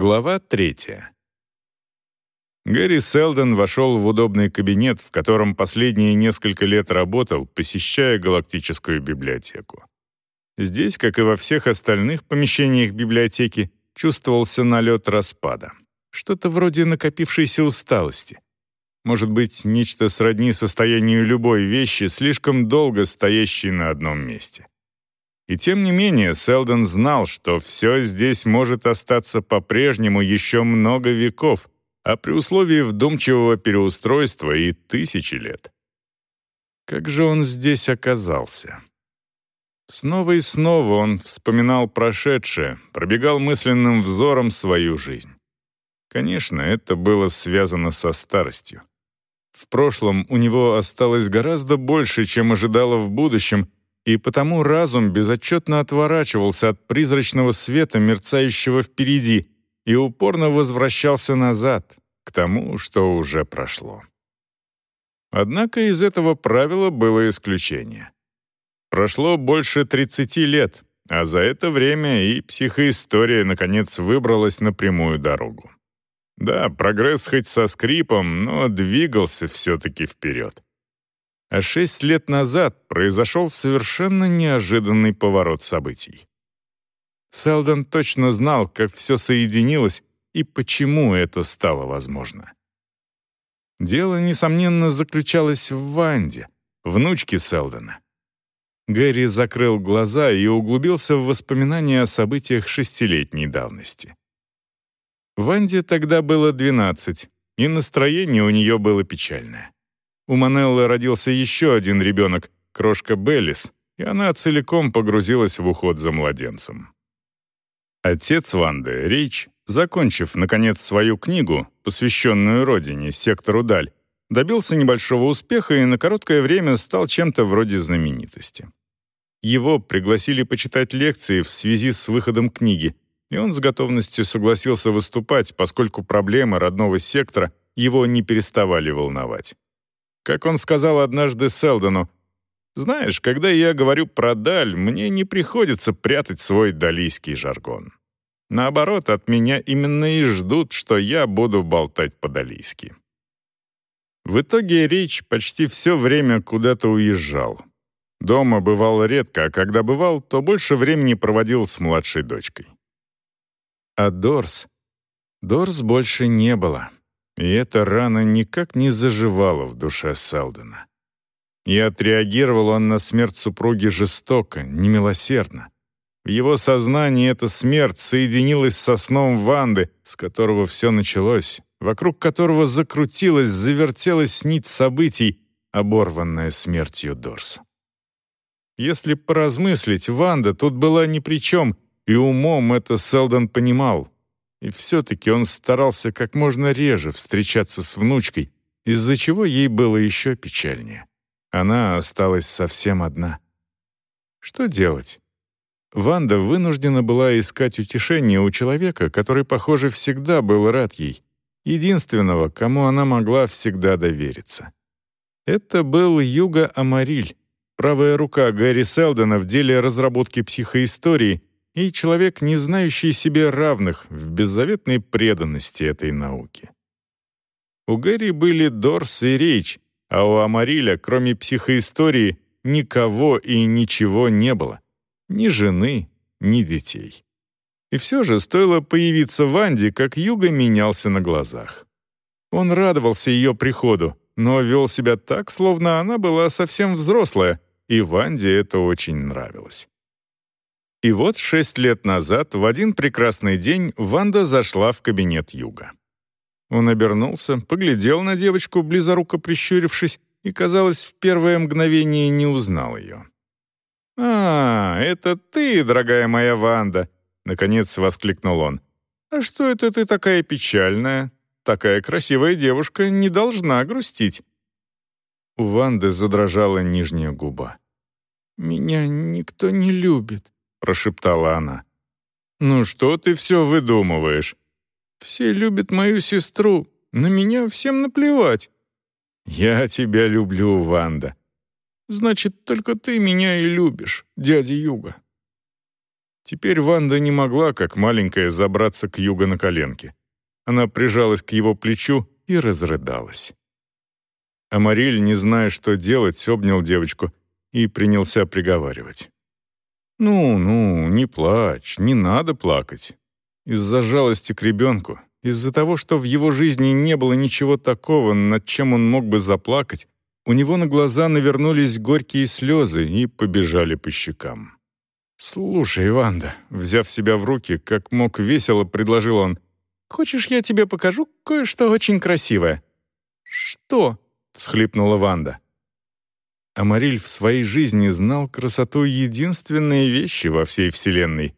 Глава третья. Гэри Селдон вошел в удобный кабинет, в котором последние несколько лет работал, посещая галактическую библиотеку. Здесь, как и во всех остальных помещениях библиотеки, чувствовался налет распада. Что-то вроде накопившейся усталости. Может быть, нечто сродни состоянию любой вещи, слишком долго стоящей на одном месте. И тем не менее, Селдон знал, что все здесь может остаться по-прежнему еще много веков, а при условии вдумчивого переустройства и тысячи лет. Как же он здесь оказался? Снова и снова он вспоминал прошедшее, пробегал мысленным взором свою жизнь. Конечно, это было связано со старостью. В прошлом у него осталось гораздо больше, чем ожидало в будущем, и потому разум безотчетно отворачивался от призрачного света, мерцающего впереди, и упорно возвращался назад, к тому, что уже прошло. Однако из этого правила было исключение. Прошло больше 30 лет, а за это время и психоистория, наконец, выбралась на прямую дорогу. Да, прогресс хоть со скрипом, но двигался все-таки вперед. А шесть лет назад произошел совершенно неожиданный поворот событий. Селдон точно знал, как все соединилось и почему это стало возможно. Дело, несомненно, заключалось в Ванде, внучке Селдона. Гэри закрыл глаза и углубился в воспоминания о событиях шестилетней давности. Ванде тогда было 12, и настроение у нее было печальное. У Манеллы родился еще один ребенок, крошка Беллис, и она целиком погрузилась в уход за младенцем. Отец Ванды, Рич, закончив, наконец, свою книгу, посвященную родине, сектору Даль, добился небольшого успеха и на короткое время стал чем-то вроде знаменитости. Его пригласили почитать лекции в связи с выходом книги, и он с готовностью согласился выступать, поскольку проблемы родного сектора его не переставали волновать. Как он сказал однажды Селдону, «Знаешь, когда я говорю про даль, мне не приходится прятать свой далийский жаргон. Наоборот, от меня именно и ждут, что я буду болтать по-далийски». В итоге Рич почти все время куда-то уезжал. Дома бывал редко, а когда бывал, то больше времени проводил с младшей дочкой. А Дорс... Дорс больше не было. И эта рана никак не заживала в душе Селдона. И отреагировал он на смерть супруги жестоко, немилосердно. В его сознании эта смерть соединилась со сном Ванды, с которого все началось, вокруг которого закрутилась, завертелась нить событий, оборванная смертью Дорса. Если поразмыслить, Ванда тут была ни при чем, и умом это Селдон понимал, и все-таки он старался как можно реже встречаться с внучкой, из-за чего ей было еще печальнее. Она осталась совсем одна. Что делать? Ванда вынуждена была искать утешение у человека, который, похоже, всегда был рад ей, единственного, кому она могла всегда довериться. Это был Юга Амариль, правая рука Гэри Селдона в деле разработки психоистории и человек, не знающий себе равных в беззаветной преданности этой науке. У Гэри были Дорс и Рейч, а у Амариля, кроме психоистории, никого и ничего не было. Ни жены, ни детей. И все же стоило появиться Ванде, как Юга менялся на глазах. Он радовался ее приходу, но вел себя так, словно она была совсем взрослая, и Ванде это очень нравилось. И вот шесть лет назад, в один прекрасный день, Ванда зашла в кабинет Юга. Он обернулся, поглядел на девочку, близоруко прищурившись, и, казалось, в первое мгновение не узнал ее. «А, это ты, дорогая моя Ванда!» — наконец воскликнул он. «А что это ты такая печальная? Такая красивая девушка не должна грустить». У Ванды задрожала нижняя губа. «Меня никто не любит», — прошептала она. «Ну что ты все выдумываешь? Все любят мою сестру, на меня всем наплевать». «Я тебя люблю, Ванда». «Значит, только ты меня и любишь, дядя Юга». Теперь Ванда не могла, как маленькая, забраться к Юго на коленке. Она прижалась к его плечу и разрыдалась. Амариль, не зная, что делать, обнял девочку и принялся приговаривать. «Ну, ну, не плачь, не надо плакать. Из-за жалости к ребенку, из-за того, что в его жизни не было ничего такого, над чем он мог бы заплакать, у него на глаза навернулись горькие слезы и побежали по щекам. «Слушай, Ванда», — взяв себя в руки, как мог весело, предложил он, «хочешь, я тебе покажу кое-что очень красивое?» «Что?» — всхлипнула Ванда. Амариль в своей жизни знал красоту единственной вещи во всей Вселенной.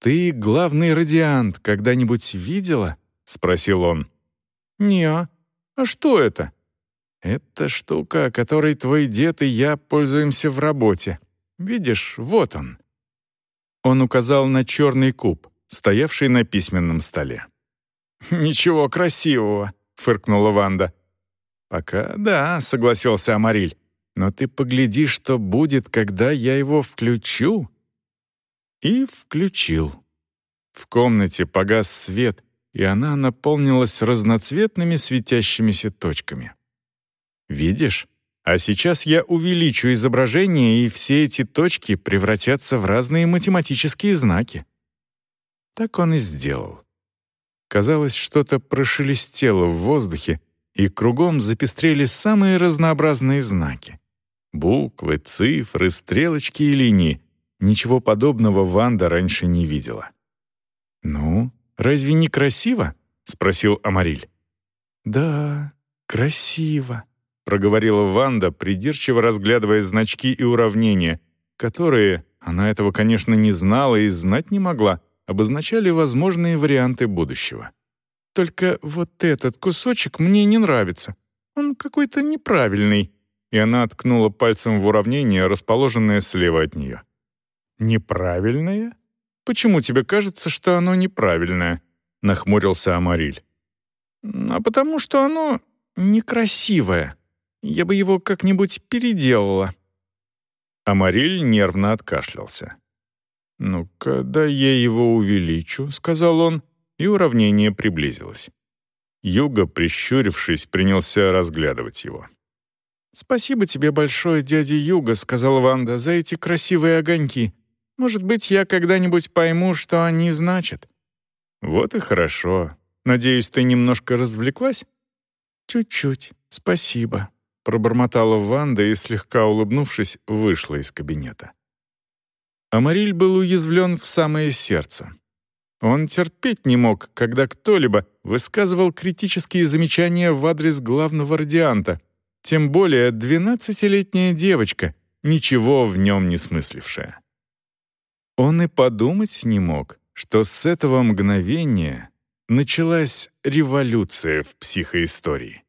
«Ты главный радиант когда-нибудь видела?» — спросил он. «Не, а что это?» «Это штука, которой твой дед и я пользуемся в работе. Видишь, вот он». Он указал на черный куб, стоявший на письменном столе. «Ничего красивого», — фыркнула Ванда. «Пока да», — согласился Амариль. «Но ты погляди, что будет, когда я его включу». И включил. В комнате погас свет, и она наполнилась разноцветными светящимися точками. «Видишь? А сейчас я увеличу изображение, и все эти точки превратятся в разные математические знаки. Так он и сделал. Казалось, что-то прошелестело в воздухе, и кругом запестрели самые разнообразные знаки. Буквы, цифры, стрелочки и линии. Ничего подобного Ванда раньше не видела. «Ну, разве не красиво?» — спросил Амариль. «Да, красиво», — проговорила Ванда, придирчиво разглядывая значки и уравнения, которые, она этого, конечно, не знала и знать не могла, обозначали возможные варианты будущего. «Только вот этот кусочек мне не нравится. Он какой-то неправильный». И она ткнула пальцем в уравнение, расположенное слева от нее. «Неправильное? Почему тебе кажется, что оно неправильное?» — нахмурился Амариль. «А потому что оно некрасивое», я бы его как-нибудь переделала». Амариль нервно откашлялся. «Ну-ка, да я его увеличу», — сказал он, и уравнение приблизилось. Юга, прищурившись, принялся разглядывать его. «Спасибо тебе большое, дядя Юга», — сказал Ванда, — «за эти красивые огоньки. Может быть, я когда-нибудь пойму, что они значат». «Вот и хорошо. Надеюсь, ты немножко развлеклась?» «Чуть-чуть. Спасибо», пробормотала Ванда и, слегка улыбнувшись, вышла из кабинета. Амариль был уязвлен в самое сердце. Он терпеть не мог, когда кто-либо высказывал критические замечания в адрес главного радианта, тем более двенадцатилетняя девочка, ничего в нем не смыслившая. Он и подумать не мог, что с этого мгновения началась революция в психоистории.